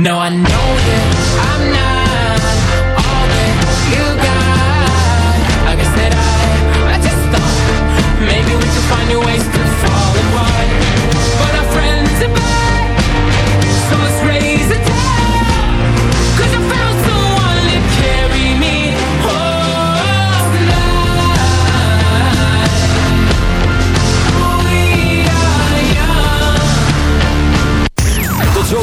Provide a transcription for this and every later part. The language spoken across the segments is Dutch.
No, I know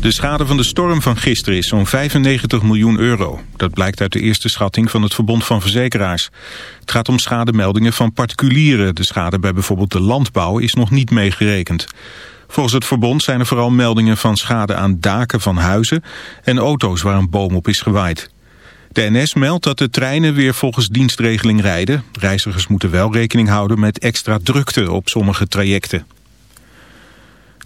De schade van de storm van gisteren is zo'n 95 miljoen euro. Dat blijkt uit de eerste schatting van het Verbond van Verzekeraars. Het gaat om schademeldingen van particulieren. De schade bij bijvoorbeeld de landbouw is nog niet meegerekend. Volgens het verbond zijn er vooral meldingen van schade aan daken van huizen... en auto's waar een boom op is gewaaid. De NS meldt dat de treinen weer volgens dienstregeling rijden. Reizigers moeten wel rekening houden met extra drukte op sommige trajecten.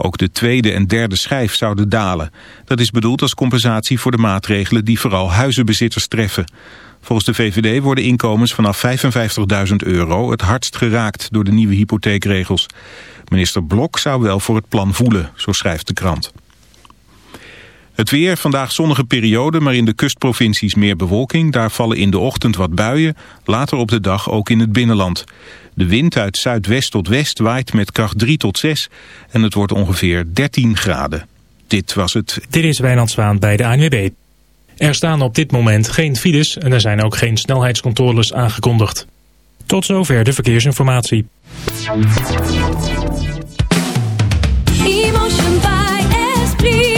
Ook de tweede en derde schijf zouden dalen. Dat is bedoeld als compensatie voor de maatregelen die vooral huizenbezitters treffen. Volgens de VVD worden inkomens vanaf 55.000 euro het hardst geraakt door de nieuwe hypotheekregels. Minister Blok zou wel voor het plan voelen, zo schrijft de krant. Het weer, vandaag zonnige periode, maar in de kustprovincies meer bewolking. Daar vallen in de ochtend wat buien, later op de dag ook in het binnenland. De wind uit zuidwest tot west waait met kracht 3 tot 6 en het wordt ongeveer 13 graden. Dit was het. Dit is Wijnand Zwaan bij de ANWB. Er staan op dit moment geen files en er zijn ook geen snelheidscontroles aangekondigd. Tot zover de verkeersinformatie. Emotion by Esprit.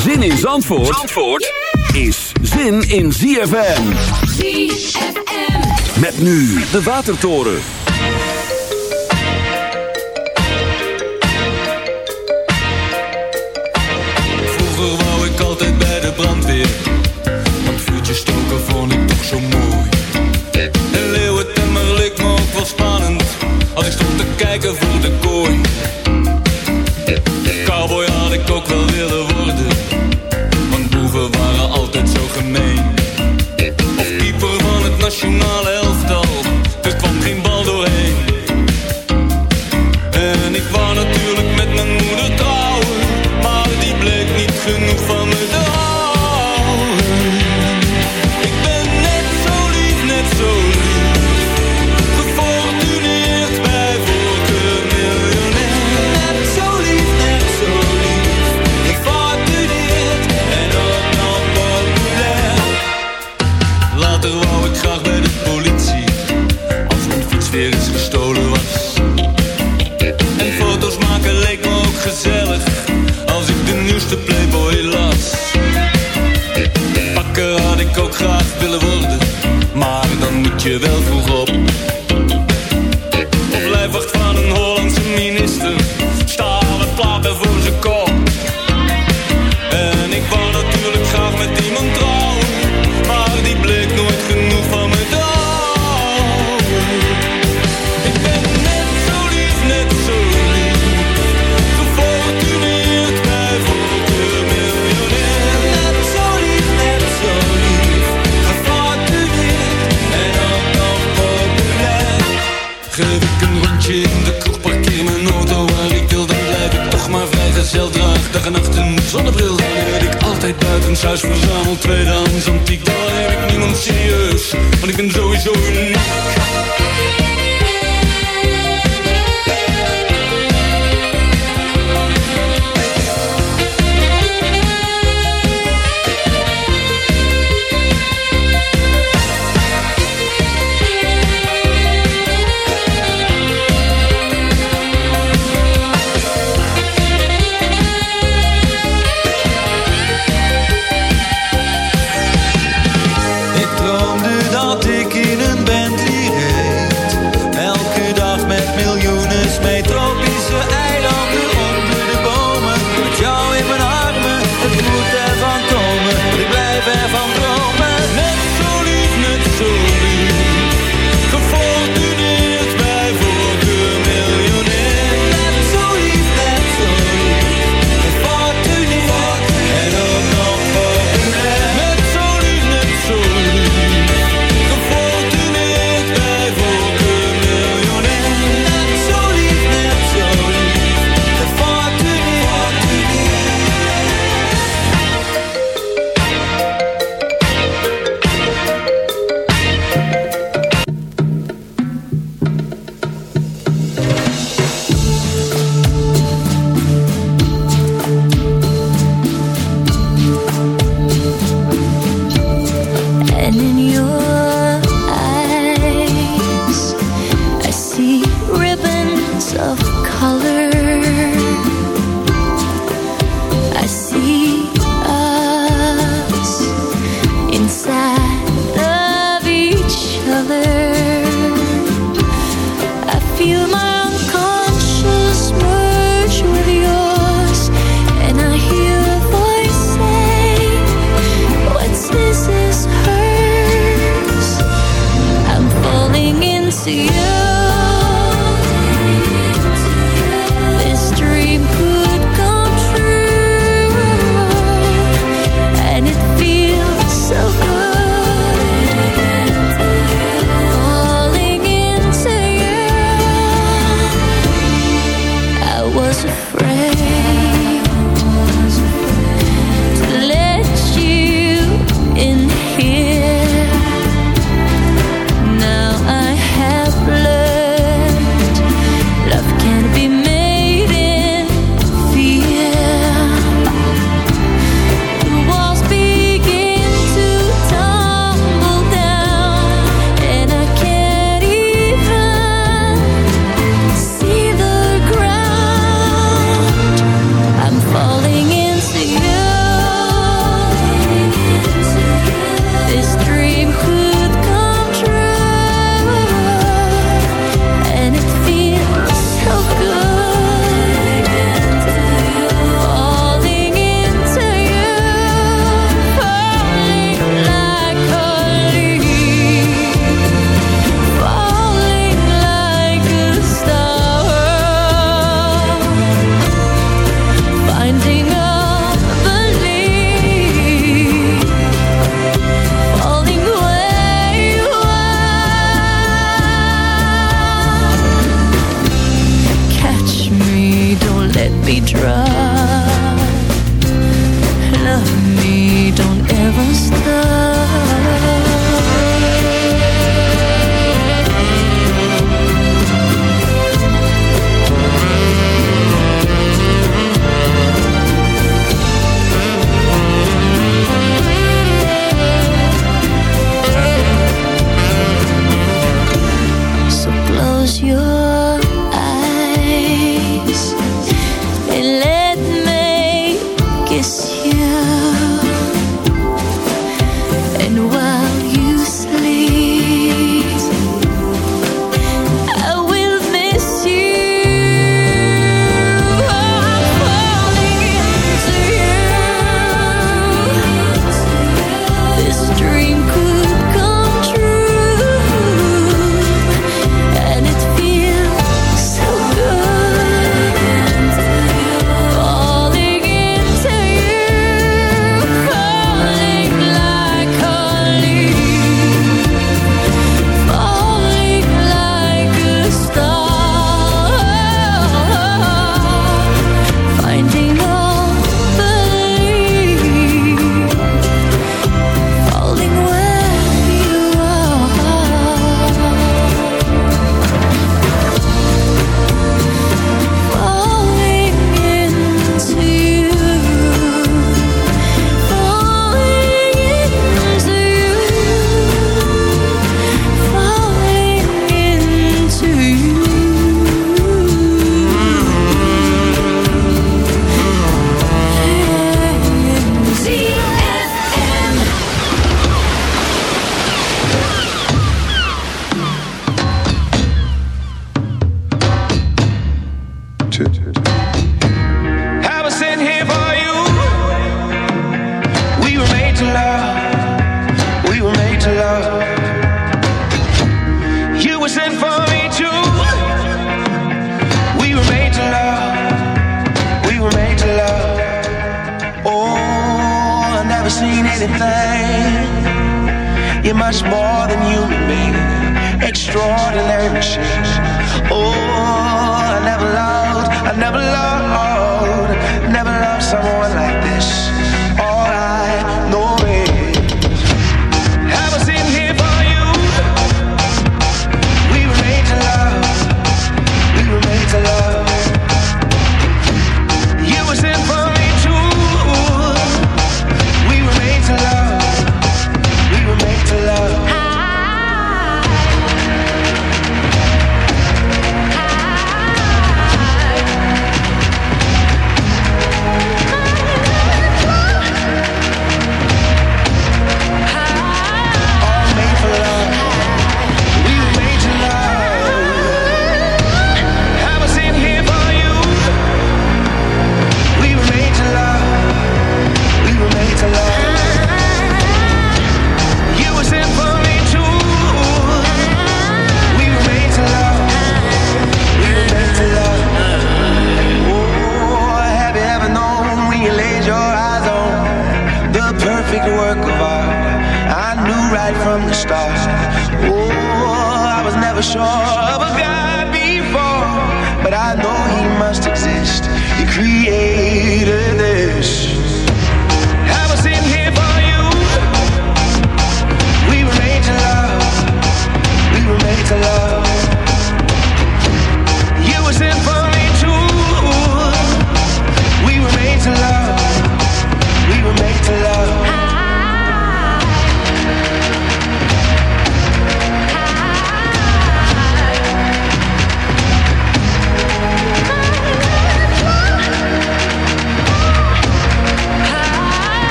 Zin in Zandvoort, Zandvoort is zin in ZFM. ZFM. Met nu de Watertoren. Vroeger wou ik altijd bij de brandweer Want vuurtjes stoken vond ik toch zo mooi En leeuwentemmer leek me ook wel spannend Als ik stond te kijken voor de kooi gemeen Of keeper van het nationale altijd buitenshuis, verzamel tweedehands antiek Dan heb ik niemand serieus, want ik ben sowieso uniek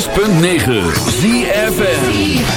106.9 ZFN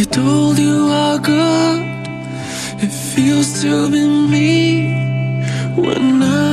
I told you how good it feels to be me when I